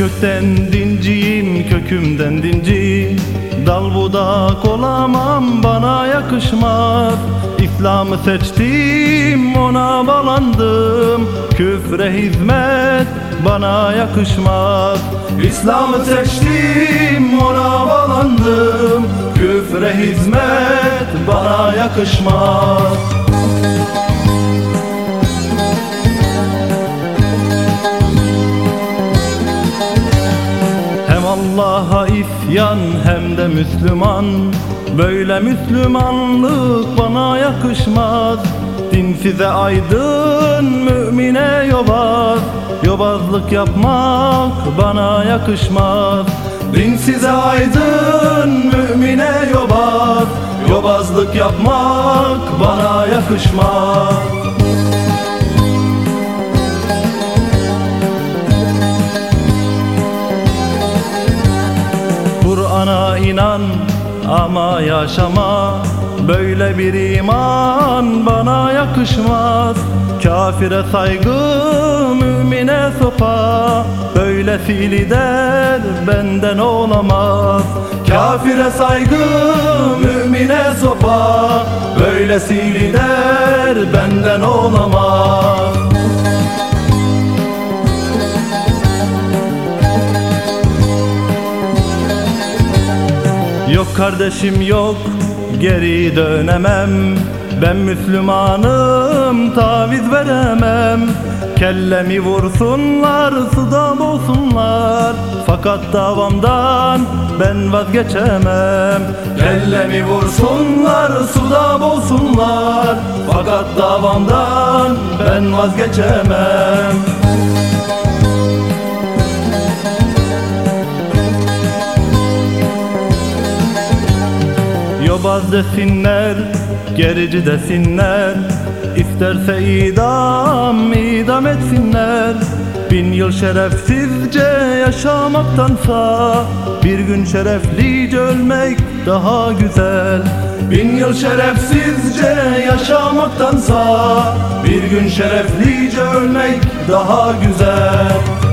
kökten dinciyim kökümden dinci Dal budak olamam bana yakışmaz. İslam'ı seçtim ona bağlandım Küfre hizmet bana yakışmaz. İslam'ı seçtim ona bağlandım Küfre hizmet bana yakışmaz Allah'a isyan hem de Müslüman. Böyle Müslümanlık bana yakışmaz. Din size aydın mümine yobaz. Yobazlık yapmak bana yakışmaz. Din size aydın mümine yobaz. Yobazlık yapmak bana yakışmaz Kur'an'a inan ama yaşama. Böyle bir iman bana yakışmaz. Kafire saygı mümine sopa. Böylesi lider benden olamaz. Kafire saygı mümine sopa. Böylesi lider benden olamaz Yok kardeşim yok. Geri dönemem. Ben Müslümanım taviz veremem. Kellemi vursunlar suda boğsunlar. Fakat davamdan ben vazgeçemem. Kellemi vursunlar suda boğsunlar. Fakat davamdan ben vazgeçemem Yobaz desinler, gerici desinler. İsterse idam, idam etsinler. Bin yıl şerefsizce yaşamaktansa Bir gün şereflice ölmek daha güzel. Bin yıl şerefsizce yaşamaktansa Bir gün şereflice ölmek daha güzel